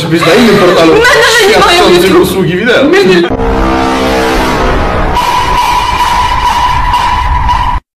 Żebyś na innym portalu Będę, że nie mają usługi wideo.